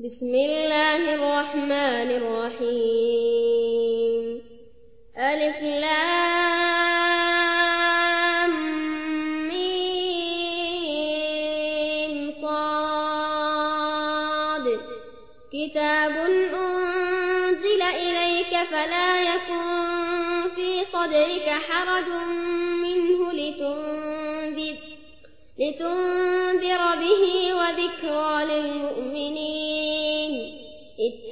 بسم الله الرحمن الرحيم ألف لام ميم صاد كتاب أنزل إليك فلا يكن في صدرك حرج منه لتنذر, لتنذر به وذكرى للمؤمنين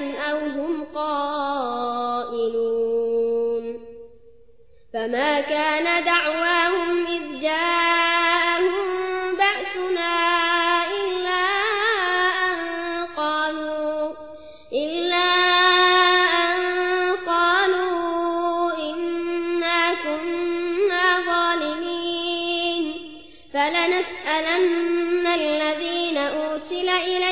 أو هم قائلون فما كان دعواهم إذ جاءهم بأسنا إلا أن قالوا إلا أن قالوا إنا كنا ظالمين فلنسألن الذين أرسل إليهم